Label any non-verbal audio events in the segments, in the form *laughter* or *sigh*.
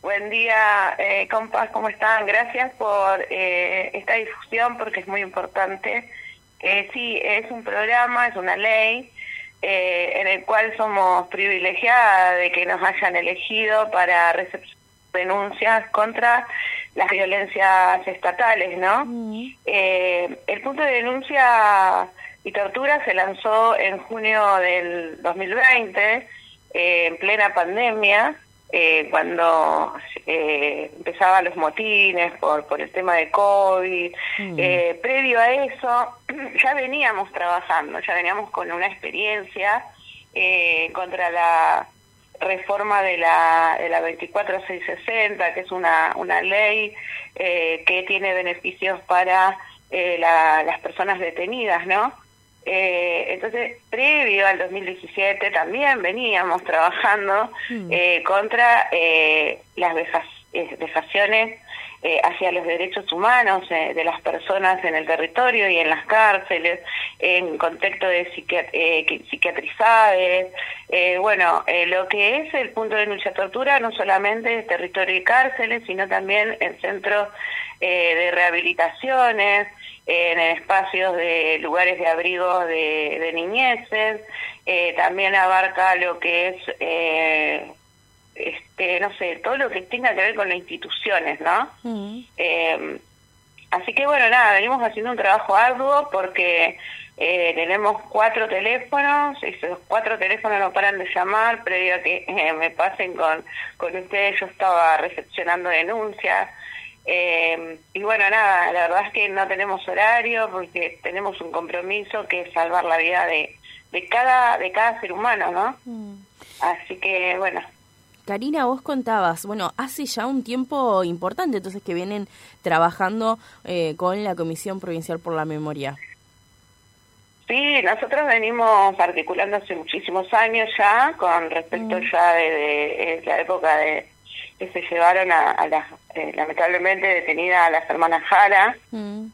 Buen día, eh, compas, ¿cómo están? Gracias por eh, esta difusión porque es muy importante. Eh, sí, es un programa, es una ley eh, en el cual somos privilegiadas de que nos hayan elegido para recepcionar denuncias contra las violencias estatales, ¿no? Eh, el punto de denuncia y tortura se lanzó en junio del 2020, eh, en plena pandemia, eh, cuando eh, empezaban los motines por, por el tema de COVID. Eh, previo a eso, *clears throat* ya veníamos trabajando, ya veníamos con una experiencia eh, contra la reforma de la, de la 24660, que es una, una ley eh, que tiene beneficios para eh, la- las personas detenidas, ¿no? Eh, entonces, previo al 2017 también veníamos trabajando eh, contra eh, las veja- vejaciones hacia los derechos humanos de las personas en el territorio y en las cárceles, en contexto de psiquiatrizadas. Bueno, lo que es el punto de denuncia tortura no solamente es territorio y cárceles, sino también en centros de rehabilitaciones, en espacios de lugares de abrigo de, de niñeces, eh, también abarca lo que es, eh, este, no sé, todo lo que tenga que ver con las instituciones, ¿no? Eh, así que bueno, nada, venimos haciendo un trabajo arduo porque eh, tenemos cuatro teléfonos, esos cuatro teléfonos no paran de llamar, previo a que eh, me pasen con, con ustedes, yo estaba recepcionando denuncias. Eh, y bueno, nada, la verdad es que no tenemos horario porque tenemos un compromiso que es salvar la vida de, de cada de cada ser humano, ¿no? Así que bueno, Karina, vos contabas, bueno, hace ya un tiempo importante entonces que vienen trabajando eh, con la Comisión Provincial por la Memoria. Sí, nosotros venimos articulando hace muchísimos años ya, con respecto ya de, de- la época de que se llevaron a, a las, eh, lamentablemente detenida a las hermanas Jara.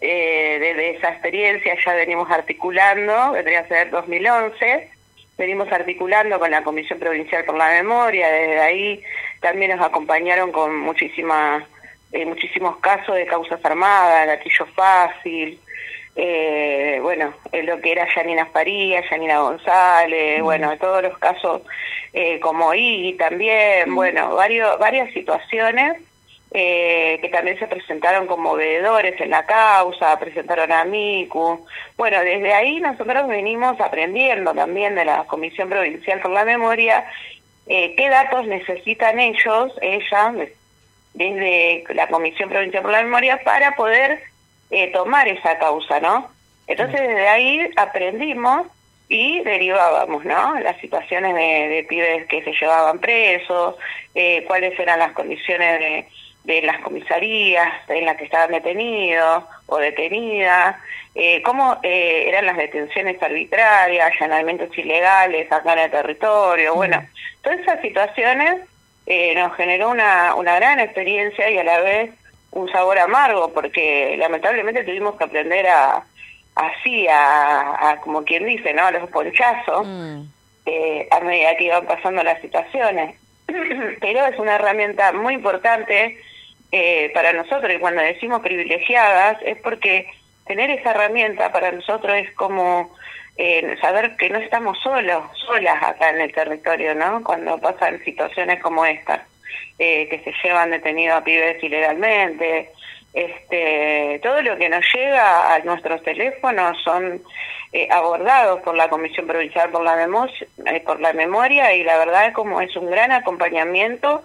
Eh, desde esa experiencia ya venimos articulando, vendría a ser 2011, venimos articulando con la Comisión Provincial por la Memoria, desde ahí también nos acompañaron con muchísimas, eh, muchísimos casos de causas armadas, gatillo fácil, eh, bueno, lo que era Yanina Faría, Yanina González, bueno, todos los casos eh, como I también, bueno, varios, varias situaciones eh, que también se presentaron como veedores en la causa, presentaron a MICU. Bueno, desde ahí nosotros venimos aprendiendo también de la Comisión Provincial por la Memoria eh, qué datos necesitan ellos, ella, desde la Comisión Provincial por la Memoria, para poder eh, tomar esa causa, ¿no? Entonces desde ahí aprendimos y derivábamos, ¿no? Las situaciones de, de pibes que se llevaban presos, eh, cuáles eran las condiciones de, de las comisarías en las que estaban detenidos o detenidas, eh, cómo eh, eran las detenciones arbitrarias, allanamientos ilegales acá en el territorio, bueno, todas esas situaciones eh, nos generó una, una gran experiencia y a la vez un sabor amargo, porque lamentablemente tuvimos que aprender a así, a, a como quien dice, ¿no? A los ponchazos, eh, a medida que iban pasando las situaciones. *clears throat* Pero es una herramienta muy importante eh, para nosotros y cuando decimos privilegiadas es porque tener esa herramienta para nosotros es como eh, saber que no estamos solos, solas acá en el territorio, ¿no? Cuando pasan situaciones como estas, eh, que se llevan detenidos a pibes ilegalmente, este, todo lo que nos llega a nuestros teléfonos son eh, abordados por la Comisión Provincial por la, Memo- eh, por la Memoria y la verdad es como es un gran acompañamiento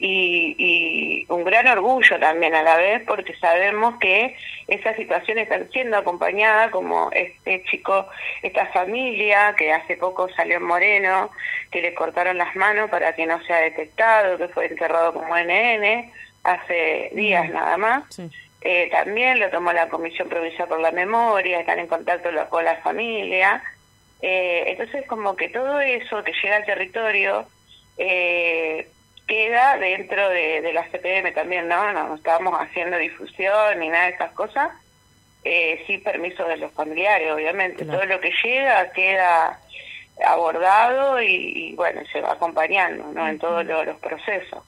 y, y un gran orgullo también a la vez porque sabemos que esas situaciones están siendo acompañadas como este chico, esta familia que hace poco salió en Moreno, que le cortaron las manos para que no sea detectado, que fue enterrado como NN hace días nada más. Eh, también lo tomó la Comisión Provincial por la Memoria, están en contacto con la familia. Eh, entonces, como que todo eso que llega al territorio eh, queda dentro de, de la CPM también, ¿no? No estábamos haciendo difusión ni nada de esas cosas, eh, sin permiso de los familiares, obviamente. Todo lo que llega queda abordado y, y, bueno, se va acompañando, ¿no? En todos lo- los procesos.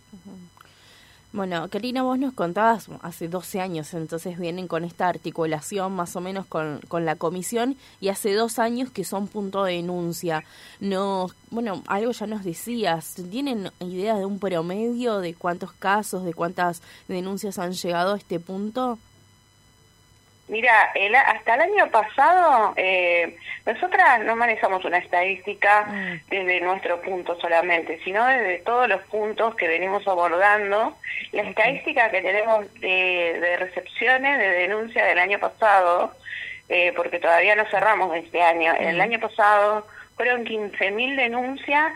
Bueno, Karina, vos nos contabas hace 12 años, entonces vienen con esta articulación más o menos con, con la comisión y hace dos años que son punto de denuncia. Nos, bueno, algo ya nos decías, ¿tienen idea de un promedio de cuántos casos, de cuántas denuncias han llegado a este punto? Mira, el, hasta el año pasado, eh, nosotras no manejamos una estadística mm. desde nuestro punto solamente, sino desde todos los puntos que venimos abordando. La estadística que tenemos de, recepciones, de denuncia del año pasado, eh, porque todavía no cerramos este año, el mm. año pasado fueron 15.000 denuncias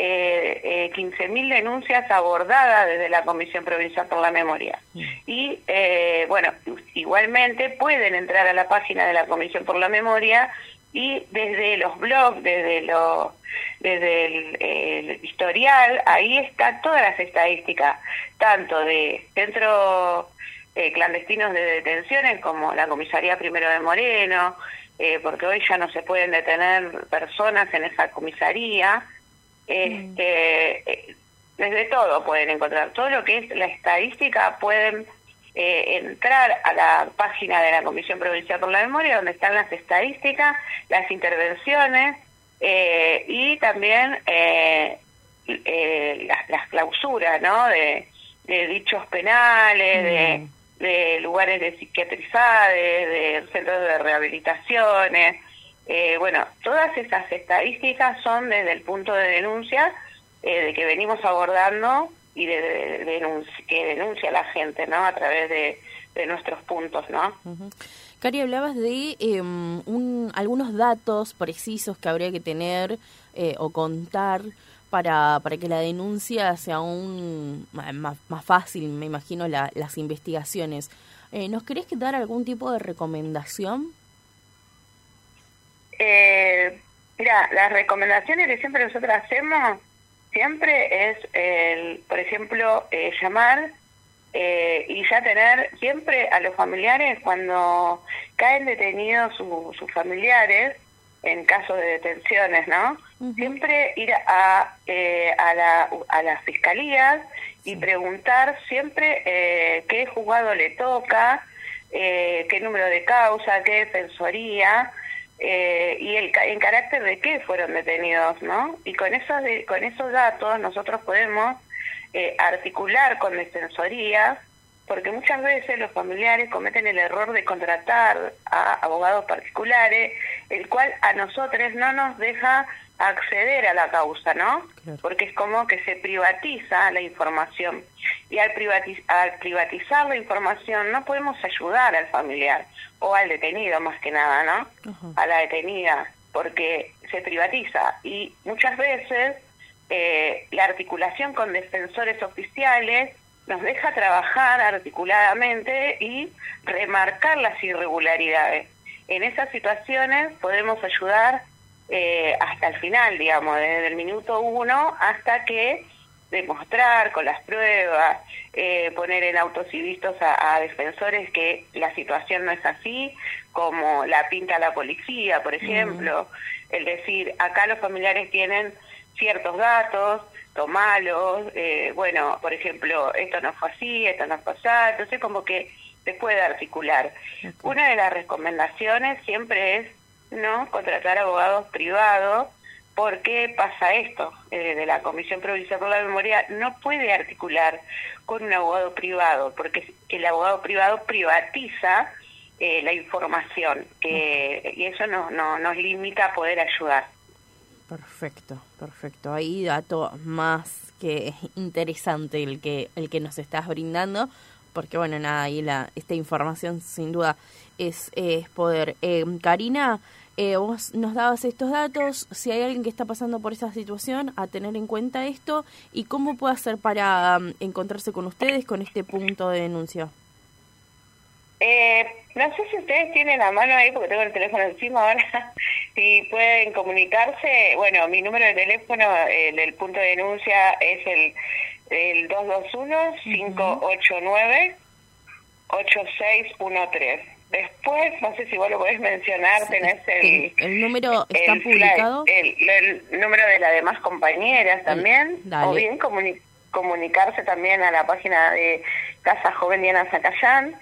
eh, eh, 15.000 denuncias abordadas desde la Comisión Provincial por la Memoria. Mm. Y, eh, bueno, igualmente pueden entrar a la página de la Comisión por la Memoria y desde los blogs, desde, lo, desde el, historial, ahí están todas las estadísticas, tanto de centros eh, clandestinos de detenciones como la Comisaría Primero de Moreno, eh, porque hoy ya no se pueden detener personas en esa comisaría, este, eh, desde todo pueden encontrar, todo lo que es la estadística pueden eh, entrar a la página de la Comisión Provincial por la Memoria donde están las estadísticas, las intervenciones eh, y también las, clausuras ¿no? de, dichos penales, de, de, lugares de psiquiatrizados, de centros de rehabilitaciones. Eh, bueno, todas esas estadísticas son desde el punto de denuncia eh, de que venimos abordando y de, que denuncia la gente, ¿no? A través de, nuestros puntos, ¿no? Cari, hablabas de em, algunos datos precisos que habría que tener eh, o contar para, para que la denuncia sea aún más, más fácil, me imagino, las investigaciones. ¿Nos querés dar algún tipo de recomendación? Eh, mira, las recomendaciones que siempre nosotros hacemos, siempre es, el, por ejemplo, eh, llamar eh, y ya tener siempre a los familiares, cuando caen detenidos sus familiares, en caso de detenciones, ¿no? Siempre ir a, eh, a, la, a las fiscalías y preguntar siempre eh, qué juzgado le toca, eh, qué número de causa, qué defensoría, eh, y el, en carácter de qué fueron detenidos, ¿no? Y con esos, con esos datos nosotros podemos eh, articular con defensoría, porque muchas veces los familiares cometen el error de contratar a abogados particulares, el cual a nosotros no nos deja acceder a la causa, ¿no? Porque es como que se privatiza la información. Y al, al privatizar la información no podemos ayudar al familiar o al detenido más que nada, ¿no? A la detenida, porque se privatiza. Y muchas veces eh, la articulación con defensores oficiales nos deja trabajar articuladamente y remarcar las irregularidades. En esas situaciones podemos ayudar eh, hasta el final, digamos, desde el minuto uno hasta que demostrar con las pruebas, eh, poner en autos y vistos a, defensores que la situación no es así, como la pinta la policía, por ejemplo, el decir, acá los familiares tienen ciertos datos, tomalos, eh, bueno, por ejemplo, esto no fue así, esto no fue así, entonces como que se puede articular. Una de las recomendaciones siempre es no contratar abogados privados. ¿Por qué pasa esto? Eh, de la Comisión Provincial por la Memoria no puede articular con un abogado privado, porque el abogado privado privatiza eh, la información que, y eso no, no, nos limita a poder ayudar. Perfecto, perfecto. Ahí dato más que interesante el que el que nos estás brindando, porque bueno, nada, ahí la esta información sin duda es, es poder. Eh, Karina, eh, vos nos dabas estos datos, si hay alguien que está pasando por esa situación, a tener en cuenta esto y cómo puede hacer para um, encontrarse con ustedes con este punto de denuncia. Eh, no sé si ustedes tienen la mano ahí, porque tengo el teléfono encima ahora, *laughs* si pueden comunicarse. Bueno, mi número de teléfono el del punto de denuncia es el, el 221-589-8613. Después, no sé si vos lo podés mencionar, tenés el... ¿El número está publicado? El, número de las demás compañeras también, o bien comunicarse también a la página de Casa Joven Diana Zacayán,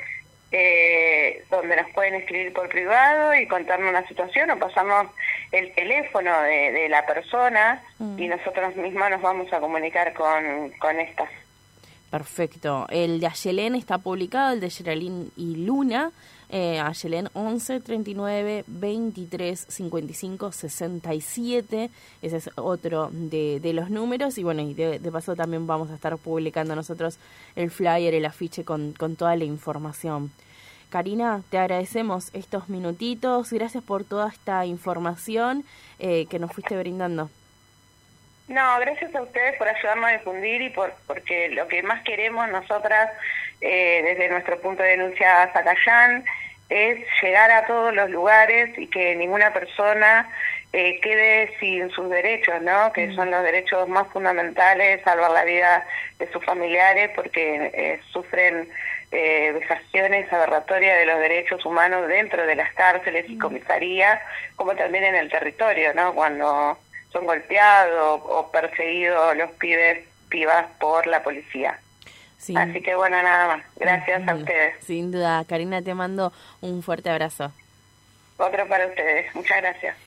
eh, donde nos pueden escribir por privado y contarnos una situación o pasarnos el teléfono de, la persona mm. y nosotros mismos nos vamos a comunicar con, con estas. Perfecto. El de Ayelén está publicado, el de Geraldine y Luna. Eh, Ayelén 11 39 23 55 67. Ese es otro de, de los números. Y bueno, y de, paso también vamos a estar publicando nosotros el flyer, el afiche con, con toda la información. Karina, te agradecemos estos minutitos. Gracias por toda esta información eh, que nos fuiste brindando. No, gracias a ustedes por ayudarnos a difundir y por porque lo que más queremos nosotras eh, desde nuestro punto de denuncia Zacayán es llegar a todos los lugares y que ninguna persona eh, quede sin sus derechos, ¿no? Que mm. son los derechos más fundamentales, salvar la vida de sus familiares porque eh, sufren eh, vejaciones aberratorias de los derechos humanos dentro de las cárceles y mm. comisarías, como también en el territorio, ¿no? Cuando son golpeados o perseguidos los pibes, pibas por la policía. Así que bueno, nada más. Gracias a ustedes. Sin duda. Karina, te mando un fuerte abrazo. Otro para ustedes. Muchas gracias.